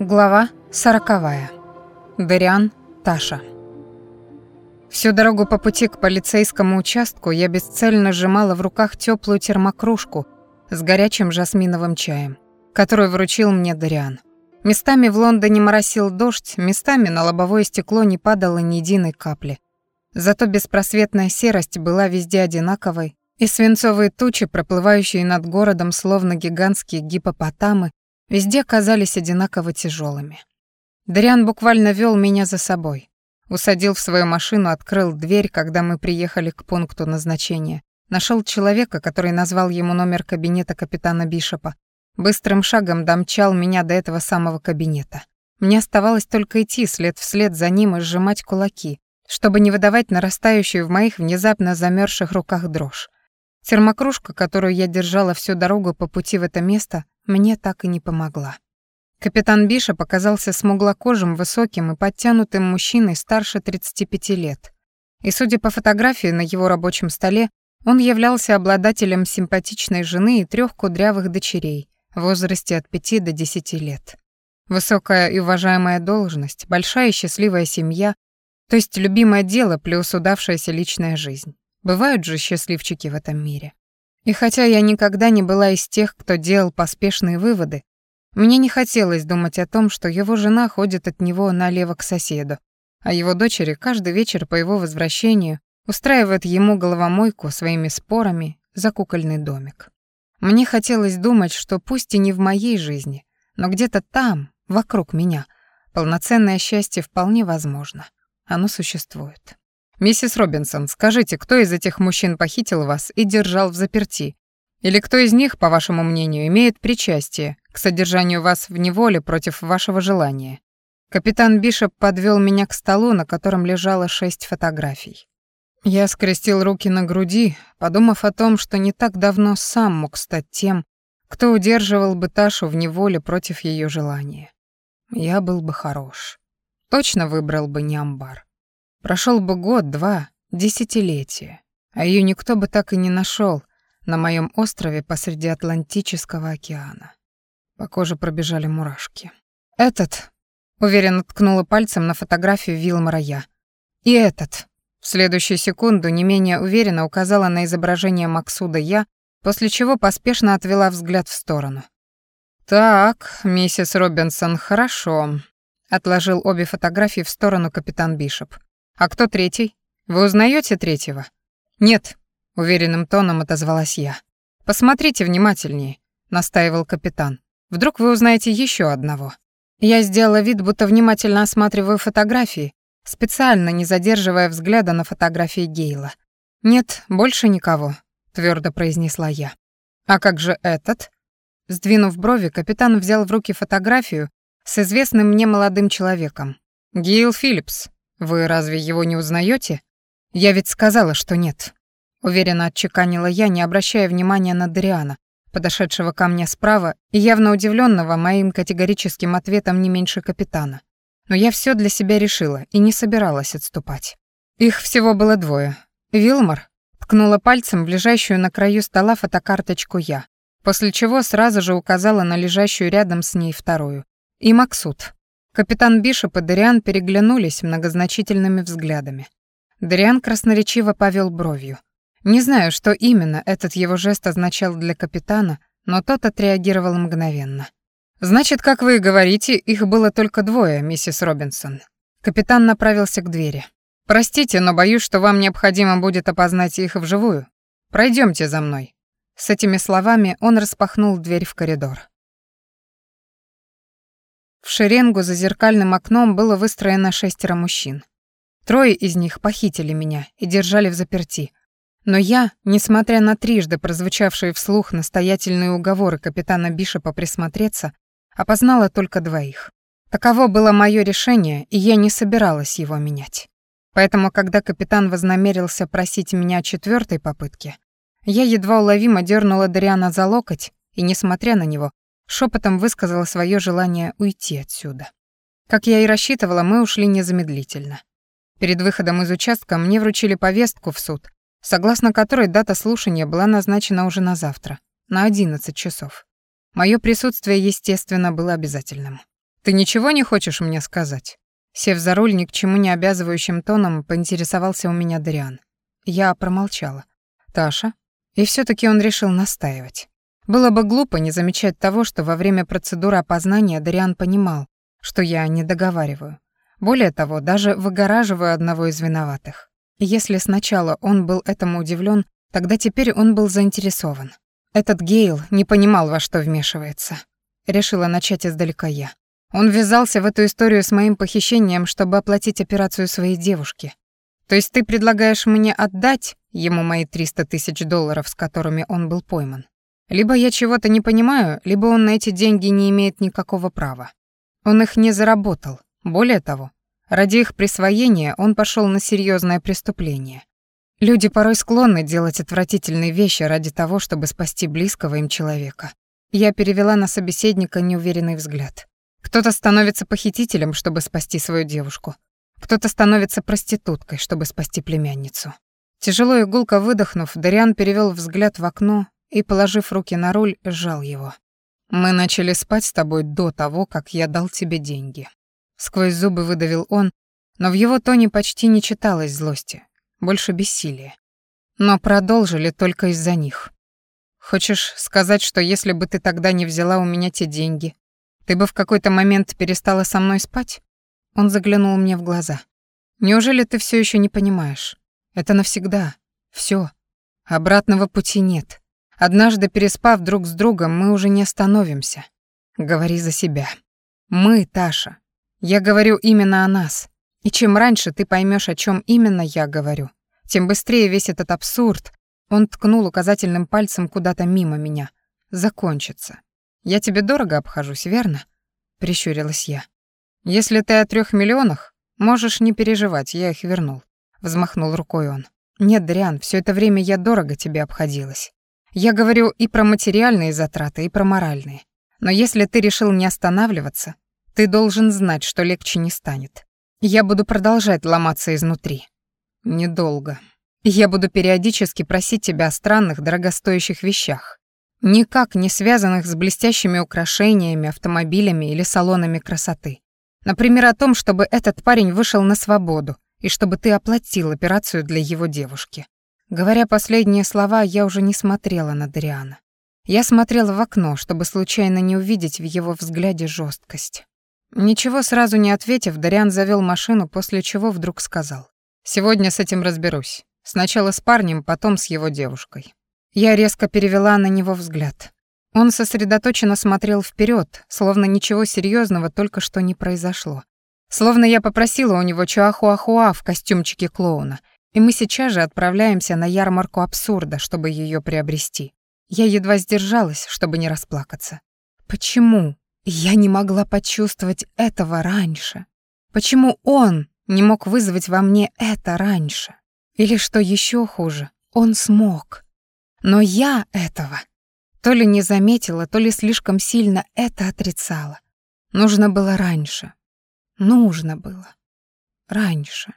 Глава сороковая. Дариан, Таша. Всю дорогу по пути к полицейскому участку я бесцельно сжимала в руках теплую термокружку с горячим жасминовым чаем, которую вручил мне Дариан. Местами в Лондоне моросил дождь, местами на лобовое стекло не падало ни единой капли. Зато беспросветная серость была везде одинаковой, и свинцовые тучи, проплывающие над городом словно гигантские гипопотамы, везде казались одинаково тяжелыми. Дариан буквально вел меня за собой. Усадил в свою машину, открыл дверь, когда мы приехали к пункту назначения. Нашел человека, который назвал ему номер кабинета капитана Бишопа. Быстрым шагом домчал меня до этого самого кабинета. Мне оставалось только идти след вслед за ним и сжимать кулаки, чтобы не выдавать нарастающую в моих внезапно замерзших руках дрожь. Термокружка, которую я держала всю дорогу по пути в это место, мне так и не помогла. Капитан Биша показался смуглокожим, высоким и подтянутым мужчиной старше 35 лет. И, судя по фотографии на его рабочем столе, он являлся обладателем симпатичной жены и трех кудрявых дочерей в возрасте от 5 до 10 лет. Высокая и уважаемая должность, большая и счастливая семья, то есть любимое дело плюс удавшаяся личная жизнь. Бывают же счастливчики в этом мире. И хотя я никогда не была из тех, кто делал поспешные выводы, мне не хотелось думать о том, что его жена ходит от него налево к соседу, а его дочери каждый вечер по его возвращению устраивают ему головомойку своими спорами за кукольный домик. Мне хотелось думать, что пусть и не в моей жизни, но где-то там, вокруг меня, полноценное счастье вполне возможно. Оно существует. «Миссис Робинсон, скажите, кто из этих мужчин похитил вас и держал в заперти? Или кто из них, по вашему мнению, имеет причастие к содержанию вас в неволе против вашего желания?» Капитан Бишоп подвел меня к столу, на котором лежало шесть фотографий. Я скрестил руки на груди, подумав о том, что не так давно сам мог стать тем, кто удерживал бы Ташу в неволе против ее желания. Я был бы хорош. Точно выбрал бы не амбар. Прошел бы год, два, десятилетие, а ее никто бы так и не нашел на моем острове посреди Атлантического океана. По коже пробежали мурашки. «Этот», — уверенно ткнула пальцем на фотографию Вилмара я. «И этот». В следующую секунду не менее уверенно указала на изображение Максуда я, после чего поспешно отвела взгляд в сторону. «Так, миссис Робинсон, хорошо», — отложил обе фотографии в сторону капитан Бишоп. «А кто третий? Вы узнаете третьего?» «Нет», — уверенным тоном отозвалась я. «Посмотрите внимательнее», — настаивал капитан. «Вдруг вы узнаете еще одного». Я сделала вид, будто внимательно осматриваю фотографии, специально не задерживая взгляда на фотографии Гейла. «Нет, больше никого», — твердо произнесла я. «А как же этот?» Сдвинув брови, капитан взял в руки фотографию с известным мне молодым человеком. «Гейл Филлипс», «Вы разве его не узнаете? Я ведь сказала, что нет». Уверенно отчеканила я, не обращая внимания на Дариана, подошедшего ко мне справа и явно удивленного моим категорическим ответом не меньше капитана. Но я все для себя решила и не собиралась отступать. Их всего было двое. Вилмор ткнула пальцем в лежащую на краю стола фотокарточку я, после чего сразу же указала на лежащую рядом с ней вторую. И Максут. Капитан Бишоп и Дариан переглянулись многозначительными взглядами. Дариан красноречиво повел бровью. Не знаю, что именно этот его жест означал для капитана, но тот отреагировал мгновенно. «Значит, как вы и говорите, их было только двое, миссис Робинсон». Капитан направился к двери. «Простите, но боюсь, что вам необходимо будет опознать их вживую. Пройдемте за мной». С этими словами он распахнул дверь в коридор. В шеренгу за зеркальным окном было выстроено шестеро мужчин. Трое из них похитили меня и держали в заперти. Но я, несмотря на трижды прозвучавшие вслух настоятельные уговоры капитана Бишопа присмотреться, опознала только двоих. Таково было мое решение, и я не собиралась его менять. Поэтому, когда капитан вознамерился просить меня о четвертой попытке, я едва уловимо дернула Дариана за локоть и, несмотря на него, шепотом высказала свое желание уйти отсюда. Как я и рассчитывала, мы ушли незамедлительно. Перед выходом из участка мне вручили повестку в суд, согласно которой дата слушания была назначена уже на завтра, на 11 часов. Мое присутствие, естественно, было обязательным. Ты ничего не хочешь мне сказать?» Сев за руль ни к чему не обязывающим тоном, поинтересовался у меня Дариан. Я промолчала. «Таша?» И все таки он решил настаивать. Было бы глупо не замечать того, что во время процедуры опознания Дариан понимал, что я не договариваю. Более того, даже выгораживаю одного из виноватых. Если сначала он был этому удивлен, тогда теперь он был заинтересован. Этот Гейл не понимал, во что вмешивается. Решила начать издалека я. Он ввязался в эту историю с моим похищением, чтобы оплатить операцию своей девушки. То есть ты предлагаешь мне отдать ему мои 300 тысяч долларов, с которыми он был пойман? Либо я чего-то не понимаю, либо он на эти деньги не имеет никакого права. Он их не заработал. Более того, ради их присвоения он пошел на серьезное преступление. Люди порой склонны делать отвратительные вещи ради того, чтобы спасти близкого им человека. Я перевела на собеседника неуверенный взгляд. Кто-то становится похитителем, чтобы спасти свою девушку. Кто-то становится проституткой, чтобы спасти племянницу. Тяжело и гулко выдохнув, Дариан перевел взгляд в окно и, положив руки на руль, сжал его. «Мы начали спать с тобой до того, как я дал тебе деньги». Сквозь зубы выдавил он, но в его тоне почти не читалось злости, больше бессилия. Но продолжили только из-за них. «Хочешь сказать, что если бы ты тогда не взяла у меня те деньги, ты бы в какой-то момент перестала со мной спать?» Он заглянул мне в глаза. «Неужели ты все еще не понимаешь? Это навсегда. Все. Обратного пути нет. Однажды переспав друг с другом, мы уже не остановимся. Говори за себя. Мы, Таша. Я говорю именно о нас. И чем раньше ты поймешь, о чем именно я говорю, тем быстрее весь этот абсурд, он ткнул указательным пальцем куда-то мимо меня, закончится. Я тебе дорого обхожусь, верно? Прищурилась я. Если ты о трех миллионах, можешь не переживать, я их вернул. Взмахнул рукой он. Нет, Дриан, все это время я дорого тебе обходилась. Я говорю и про материальные затраты, и про моральные. Но если ты решил не останавливаться, ты должен знать, что легче не станет. Я буду продолжать ломаться изнутри. Недолго. Я буду периодически просить тебя о странных, дорогостоящих вещах, никак не связанных с блестящими украшениями, автомобилями или салонами красоты. Например, о том, чтобы этот парень вышел на свободу и чтобы ты оплатил операцию для его девушки. Говоря последние слова, я уже не смотрела на Дариана. Я смотрела в окно, чтобы случайно не увидеть в его взгляде жесткость. Ничего сразу не ответив, Дариан завел машину, после чего вдруг сказал. «Сегодня с этим разберусь. Сначала с парнем, потом с его девушкой». Я резко перевела на него взгляд. Он сосредоточенно смотрел вперед, словно ничего серьезного только что не произошло. Словно я попросила у него чуахуахуа в костюмчике клоуна, и мы сейчас же отправляемся на ярмарку абсурда, чтобы ее приобрести. Я едва сдержалась, чтобы не расплакаться. Почему я не могла почувствовать этого раньше? Почему он не мог вызвать во мне это раньше? Или что еще хуже, он смог. Но я этого то ли не заметила, то ли слишком сильно это отрицала. Нужно было раньше. Нужно было. Раньше.